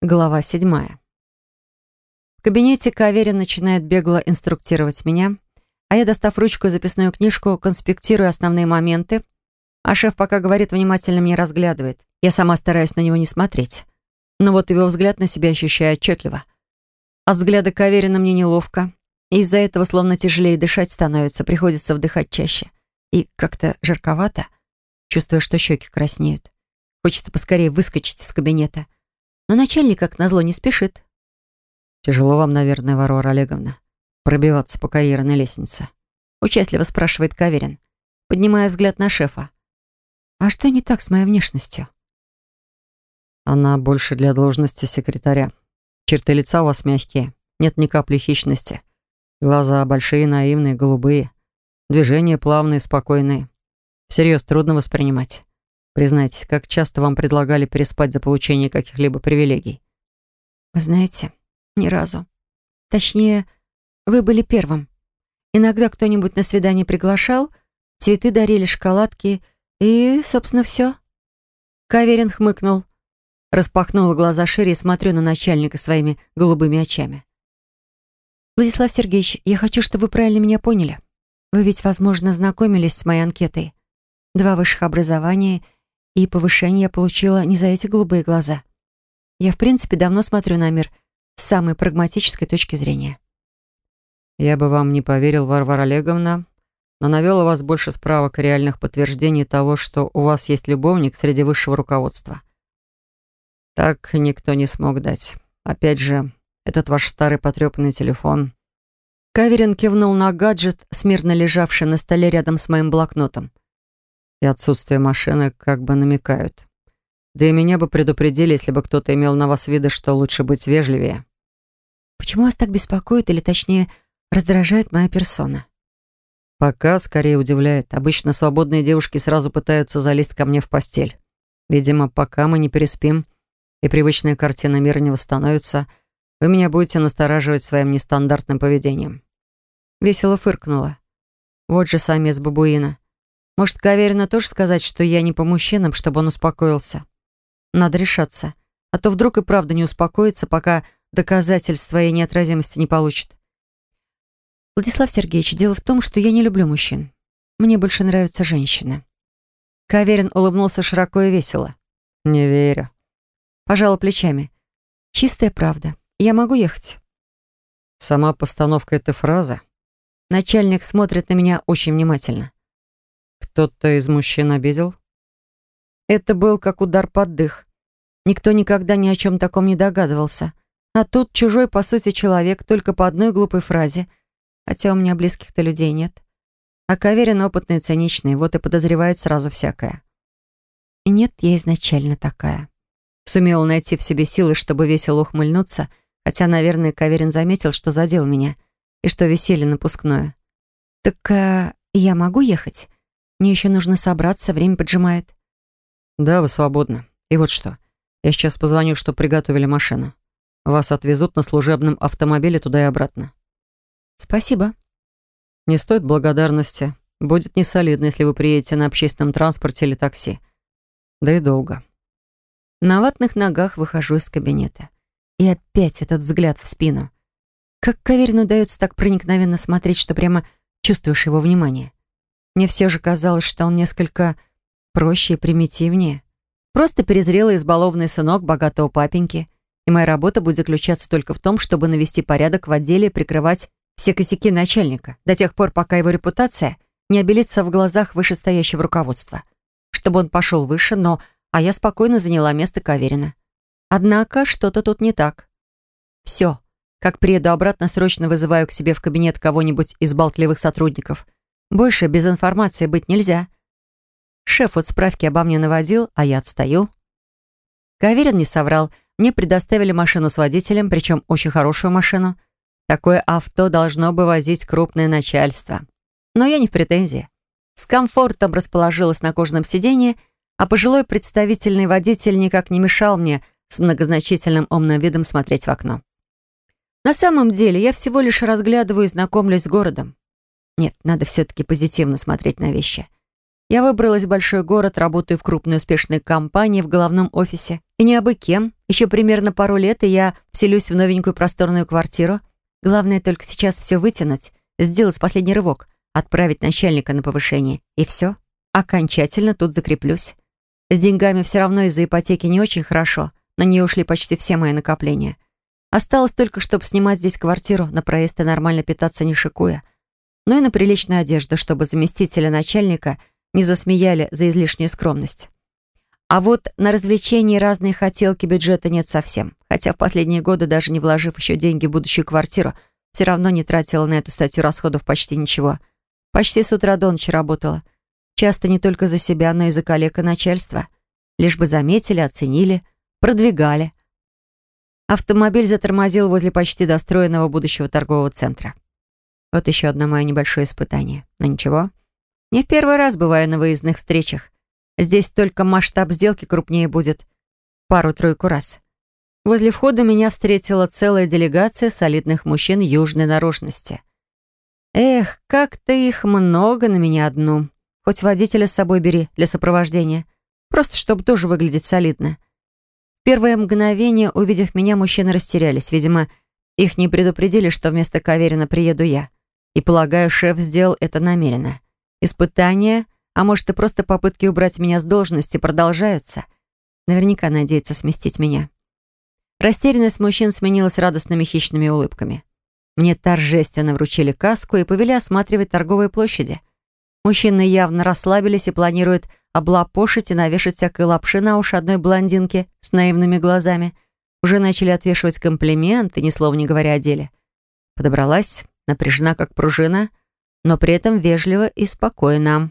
Глава седьмая. В кабинете Каверин начинает бегло инструктировать меня, а я, достав ручку и записную книжку, конспектирую основные моменты, а шеф пока говорит, внимательно меня разглядывает. Я сама стараюсь на него не смотреть. Но вот его взгляд на себя ощущаю отчетливо. От взгляда Каверина мне неловко, и из-за этого словно тяжелее дышать становится, приходится вдыхать чаще. И как-то жарковато, чувствуя, что щеки краснеют. Хочется поскорее выскочить из кабинета. Но начальник, как назло, не спешит. «Тяжело вам, наверное, Варвара Олеговна, пробиваться по карьерной лестнице?» Участливо спрашивает Каверин, поднимая взгляд на шефа. «А что не так с моей внешностью?» «Она больше для должности секретаря. Черты лица у вас мягкие, нет ни капли хищности. Глаза большие, наивные, голубые. Движения плавные, спокойные. Всерьез трудно воспринимать. Признайтесь, как часто вам предлагали переспать за получение каких-либо привилегий? Вы знаете, ни разу. Точнее, вы были первым. Иногда кто-нибудь на свидание приглашал, цветы дарили, шоколадки и, собственно, все. Каверин хмыкнул. Распахнула глаза шире и смотрю на начальника своими голубыми очами. «Владислав Сергеевич, я хочу, чтобы вы правильно меня поняли. Вы ведь, возможно, знакомились с моей анкетой. Два высших образования — и повышение я получила не за эти голубые глаза. Я, в принципе, давно смотрю на мир с самой прагматической точки зрения. Я бы вам не поверил, Варвара Олеговна, но навел у вас больше справок и реальных подтверждений того, что у вас есть любовник среди высшего руководства. Так никто не смог дать. Опять же, этот ваш старый потрепанный телефон. Каверин кивнул на гаджет, смирно лежавший на столе рядом с моим блокнотом и отсутствие машины как бы намекают. Да и меня бы предупредили, если бы кто-то имел на вас виды, что лучше быть вежливее. Почему вас так беспокоит, или точнее, раздражает моя персона? Пока скорее удивляет. Обычно свободные девушки сразу пытаются залезть ко мне в постель. Видимо, пока мы не переспим, и привычная картина мира не восстановится, вы меня будете настораживать своим нестандартным поведением. Весело фыркнула. Вот же самец бабуина. Может, Каверину тоже сказать, что я не по мужчинам, чтобы он успокоился? Надо решаться. А то вдруг и правда не успокоится, пока доказательств своей неотразимости не получит. Владислав Сергеевич, дело в том, что я не люблю мужчин. Мне больше нравятся женщины. Каверин улыбнулся широко и весело. «Не верю». Пожала плечами. «Чистая правда. Я могу ехать?» Сама постановка этой фразы. Начальник смотрит на меня очень внимательно. Кто-то из мужчин обидел? Это был как удар под дых. Никто никогда ни о чем таком не догадывался. А тут чужой, по сути, человек, только по одной глупой фразе. Хотя у меня близких-то людей нет. А Каверин опытный и циничный, вот и подозревает сразу всякое. Нет, я изначально такая. Сумела найти в себе силы, чтобы весело ухмыльнуться, хотя, наверное, Каверин заметил, что задел меня, и что веселье напускное. «Так а, я могу ехать?» Мне еще нужно собраться, время поджимает. Да, вы свободны. И вот что. Я сейчас позвоню, что приготовили машину. Вас отвезут на служебном автомобиле туда и обратно. Спасибо. Не стоит благодарности. Будет несолидно, если вы приедете на общественном транспорте или такси. Да и долго. На ватных ногах выхожу из кабинета. И опять этот взгляд в спину. Как Каверину удается так проникновенно смотреть, что прямо чувствуешь его внимание. Мне все же казалось, что он несколько проще и примитивнее. Просто перезрелый избалованный сынок богатого папеньки. И моя работа будет заключаться только в том, чтобы навести порядок в отделе и прикрывать все косяки начальника, до тех пор, пока его репутация не обелится в глазах вышестоящего руководства. Чтобы он пошел выше, но... А я спокойно заняла место Каверина. Однако что-то тут не так. Все. Как приеду обратно, срочно вызываю к себе в кабинет кого-нибудь из болтливых сотрудников — больше без информации быть нельзя. Шеф вот справки обо мне наводил, а я отстаю. Каверин не соврал. Мне предоставили машину с водителем, причем очень хорошую машину. Такое авто должно бы возить крупное начальство. Но я не в претензии. С комфортом расположилась на кожаном сиденье, а пожилой представительный водитель никак не мешал мне с многозначительным умным видом смотреть в окно. На самом деле я всего лишь разглядываю и знакомлюсь с городом. Нет, надо все-таки позитивно смотреть на вещи. Я выбралась в большой город, работаю в крупной успешной компании в головном офисе. И не абы кем. Еще примерно пару лет, и я вселюсь в новенькую просторную квартиру. Главное только сейчас все вытянуть, сделать последний рывок, отправить начальника на повышение. И все. Окончательно тут закреплюсь. С деньгами все равно из-за ипотеки не очень хорошо. На нее ушли почти все мои накопления. Осталось только, чтобы снимать здесь квартиру, на проезд и нормально питаться не шикуя. Ну и на приличную одежду, чтобы заместителя начальника – не засмеяли за излишнюю скромность. А вот на развлечения и разные хотелки бюджета нет совсем. Хотя в последние годы, даже не вложив еще деньги в будущую квартиру, все равно не тратила на эту статью расходов почти ничего. Почти с утра до ночи работала. Часто не только за себя, но и за коллег и начальства. Лишь бы заметили, оценили, продвигали. Автомобиль затормозил возле почти достроенного будущего торгового центра. Вот еще одно мое небольшое испытание. Но ничего, не в первый раз бываю на выездных встречах. Здесь только масштаб сделки крупнее будет. Пару-тройку раз. Возле входа меня встретила целая делегация солидных мужчин южной наружности. Эх, как-то их много на меня одну. Хоть водителя с собой бери для сопровождения. Просто чтобы тоже выглядеть солидно. В первое мгновение, увидев меня, мужчины растерялись. Видимо, их не предупредили, что вместо Каверина приеду я. И, полагаю, шеф сделал это намеренно. Испытания, а может и просто попытки убрать меня с должности продолжаются. Наверняка надеется сместить меня. Растерянность мужчин сменилась радостными хищными улыбками. Мне торжественно вручили каску и повели осматривать торговые площади. Мужчины явно расслабились и планируют облапошить и навешать всякой лапши на уши одной блондинки с наивными глазами. Уже начали отвешивать комплименты, ни слова не говоря о деле. Подобралась, напряжена как пружина — но при этом вежливо и спокойно.